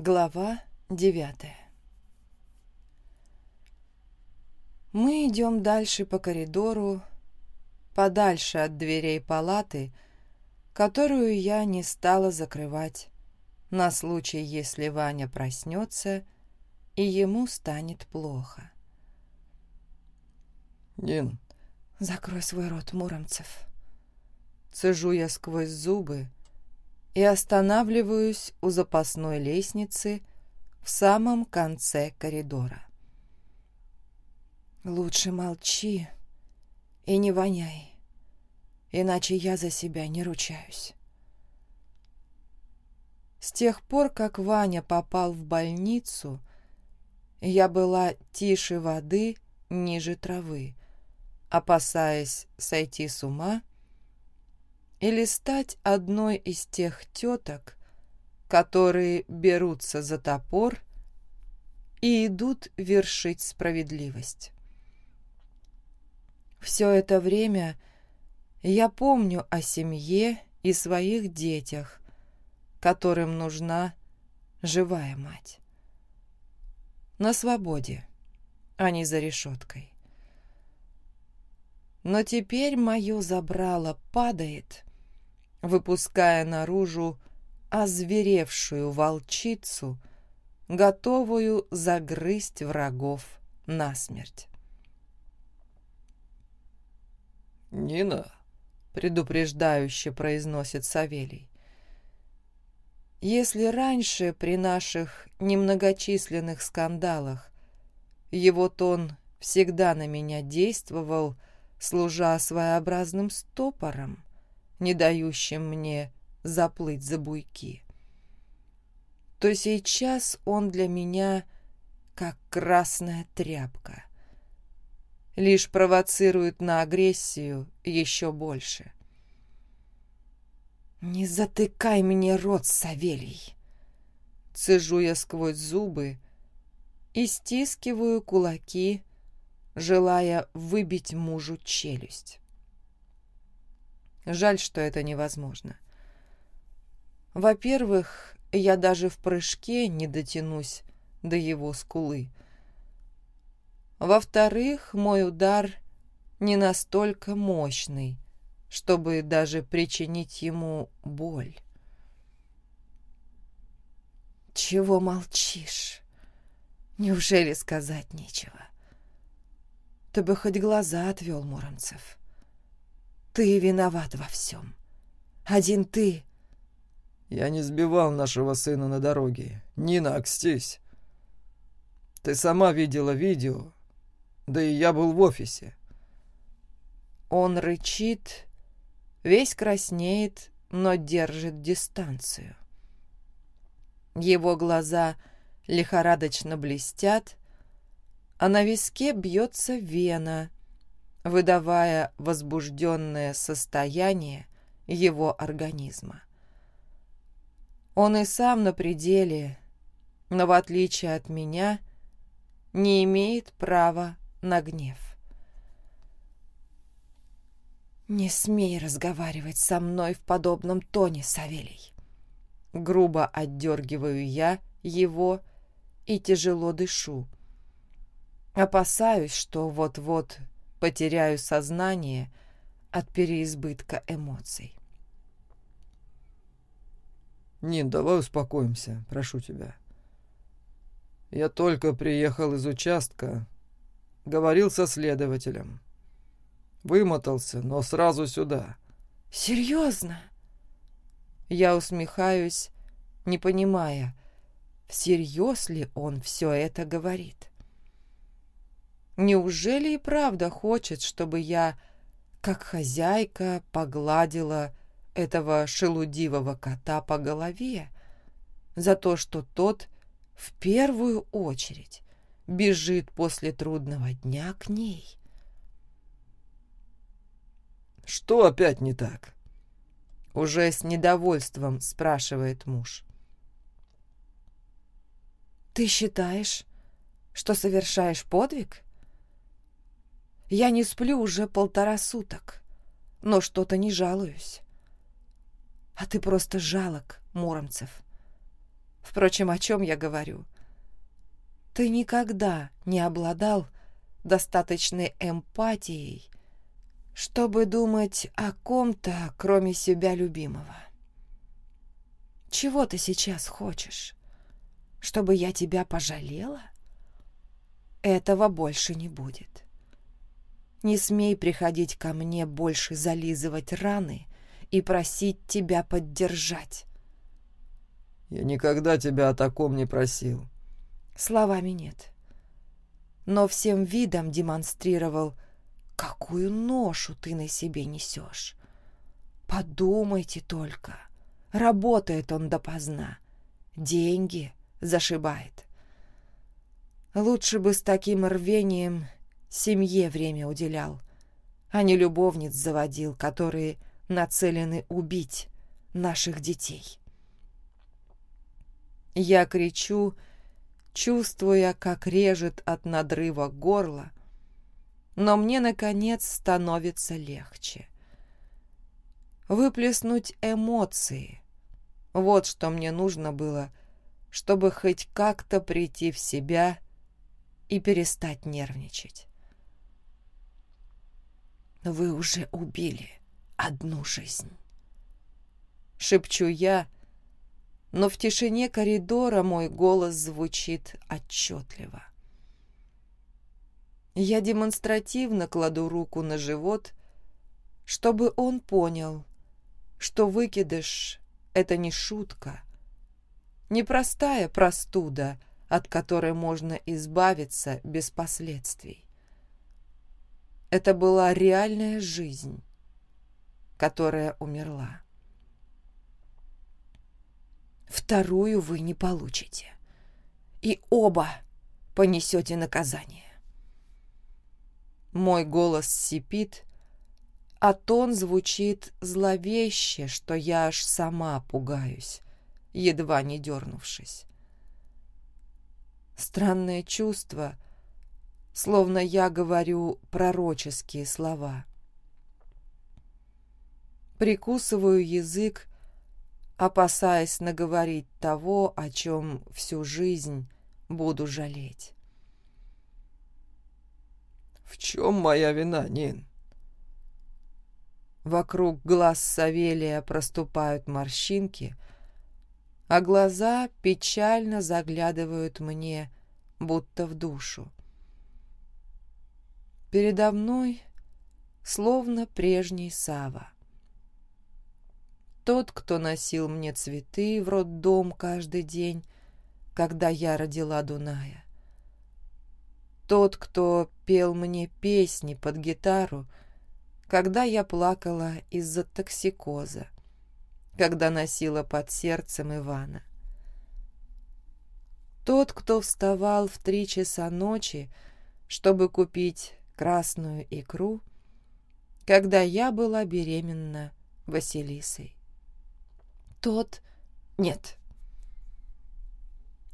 Глава девятая Мы идем дальше по коридору, подальше от дверей палаты, которую я не стала закрывать на случай, если Ваня проснется и ему станет плохо. «Нин!» «Закрой свой рот, Муромцев!» Цежу я сквозь зубы, и останавливаюсь у запасной лестницы в самом конце коридора. «Лучше молчи и не воняй, иначе я за себя не ручаюсь». С тех пор, как Ваня попал в больницу, я была тише воды, ниже травы, опасаясь сойти с ума или стать одной из тех теток, которые берутся за топор и идут вершить справедливость. Все это время я помню о семье и своих детях, которым нужна живая мать. На свободе, а не за решеткой. Но теперь мое забрало падает, выпуская наружу озверевшую волчицу, готовую загрызть врагов насмерть. «Нина», — предупреждающе произносит Савелий. Если раньше при наших немногочисленных скандалах его тон всегда на меня действовал, служа своеобразным стопором, не дающим мне заплыть за буйки, то сейчас он для меня как красная тряпка, лишь провоцирует на агрессию еще больше. «Не затыкай мне рот, Савелий!» Цежу я сквозь зубы и стискиваю кулаки, желая выбить мужу челюсть. Жаль, что это невозможно. Во-первых, я даже в прыжке не дотянусь до его скулы. Во-вторых, мой удар не настолько мощный, чтобы даже причинить ему боль. «Чего молчишь? Неужели сказать нечего? Ты бы хоть глаза отвел, Муромцев. Ты виноват во всем. Один ты. Я не сбивал нашего сына на дороге. Нина, окстись. Ты сама видела видео. Да и я был в офисе. Он рычит, весь краснеет, но держит дистанцию. Его глаза лихорадочно блестят, а на виске бьется вена, выдавая возбужденное состояние его организма. Он и сам на пределе, но в отличие от меня, не имеет права на гнев. «Не смей разговаривать со мной в подобном тоне, Савелий!» Грубо отдергиваю я его и тяжело дышу. Опасаюсь, что вот-вот потеряю сознание от переизбытка эмоций. «Нин, давай успокоимся, прошу тебя. Я только приехал из участка, говорил со следователем. Вымотался, но сразу сюда». «Серьезно?» Я усмехаюсь, не понимая, всерьез ли он все это говорит. Неужели и правда хочет, чтобы я, как хозяйка, погладила этого шелудивого кота по голове за то, что тот в первую очередь бежит после трудного дня к ней? «Что опять не так?» Уже с недовольством спрашивает муж. «Ты считаешь, что совершаешь подвиг?» Я не сплю уже полтора суток, но что-то не жалуюсь. А ты просто жалок, Муромцев. Впрочем, о чем я говорю? Ты никогда не обладал достаточной эмпатией, чтобы думать о ком-то, кроме себя любимого. Чего ты сейчас хочешь? Чтобы я тебя пожалела? Этого больше не будет. Не смей приходить ко мне больше зализывать раны и просить тебя поддержать. Я никогда тебя о таком не просил. Словами нет. Но всем видом демонстрировал, какую ношу ты на себе несешь. Подумайте только. Работает он допоздна. Деньги зашибает. Лучше бы с таким рвением семье время уделял, а не любовниц заводил, которые нацелены убить наших детей. Я кричу, чувствуя, как режет от надрыва горло, но мне, наконец, становится легче. Выплеснуть эмоции — вот что мне нужно было, чтобы хоть как-то прийти в себя и перестать нервничать. «Вы уже убили одну жизнь», — шепчу я, — но в тишине коридора мой голос звучит отчетливо. Я демонстративно кладу руку на живот, чтобы он понял, что выкидыш — это не шутка, не простая простуда, от которой можно избавиться без последствий. Это была реальная жизнь, которая умерла. Вторую вы не получите. И оба понесете наказание. Мой голос сипит, а тон звучит зловеще, что я аж сама пугаюсь, едва не дернувшись. Странное чувство, словно я говорю пророческие слова. Прикусываю язык, опасаясь наговорить того, о чем всю жизнь буду жалеть. «В чем моя вина, Нин?» Вокруг глаз Савелия проступают морщинки, а глаза печально заглядывают мне, будто в душу. Передо мной словно прежний Сава. Тот, кто носил мне цветы в роддом каждый день, когда я родила Дуная. Тот, кто пел мне песни под гитару, когда я плакала из-за токсикоза, когда носила под сердцем Ивана. Тот, кто вставал в три часа ночи, чтобы купить красную икру, когда я была беременна Василисой тот... Нет.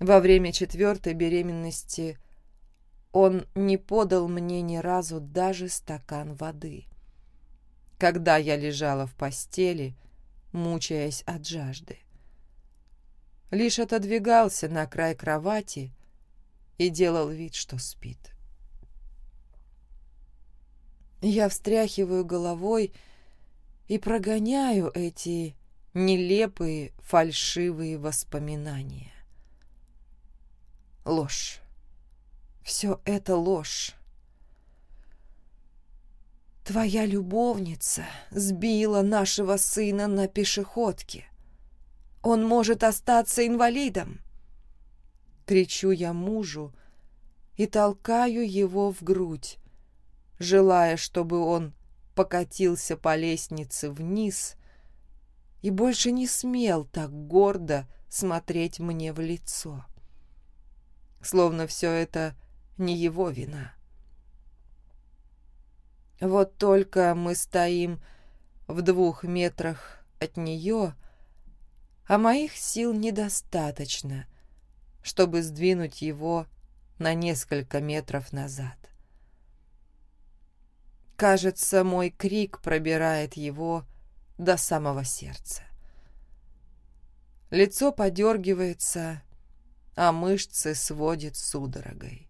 Во время четвертой беременности он не подал мне ни разу даже стакан воды. Когда я лежала в постели, мучаясь от жажды. Лишь отодвигался на край кровати и делал вид, что спит. Я встряхиваю головой и прогоняю эти нелепые фальшивые воспоминания. Ложь. Все это ложь. Твоя любовница сбила нашего сына на пешеходке. Он может остаться инвалидом. Кричу я мужу и толкаю его в грудь, желая, чтобы он покатился по лестнице вниз и больше не смел так гордо смотреть мне в лицо. Словно все это не его вина. Вот только мы стоим в двух метрах от нее, а моих сил недостаточно, чтобы сдвинуть его на несколько метров назад. Кажется, мой крик пробирает его до самого сердца. Лицо подергивается, а мышцы сводит судорогой.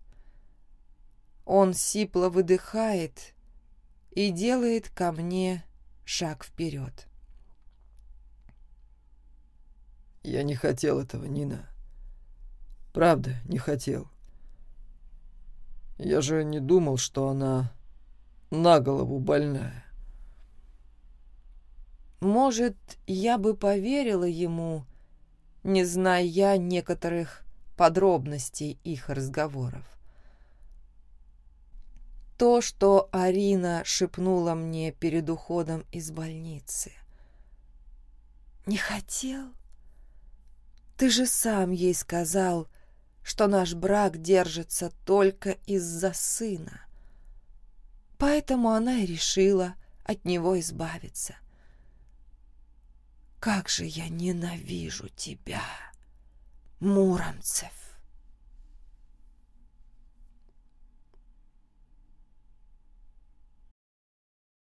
Он сипло выдыхает и делает ко мне шаг вперед. Я не хотел этого, Нина. Правда, не хотел. Я же не думал, что она на голову больная. Может, я бы поверила ему, не зная некоторых подробностей их разговоров. То, что Арина шепнула мне перед уходом из больницы. «Не хотел? Ты же сам ей сказал, что наш брак держится только из-за сына. Поэтому она и решила от него избавиться. Как же я ненавижу тебя, Муромцев!